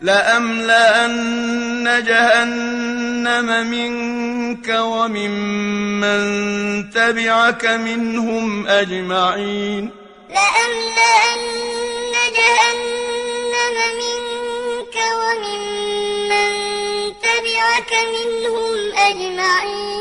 لأملأن جهنم منك ومن من تبعك منهم أجمعين. لأملأن جهنم منك ومن من تبعك منهم أجمعين.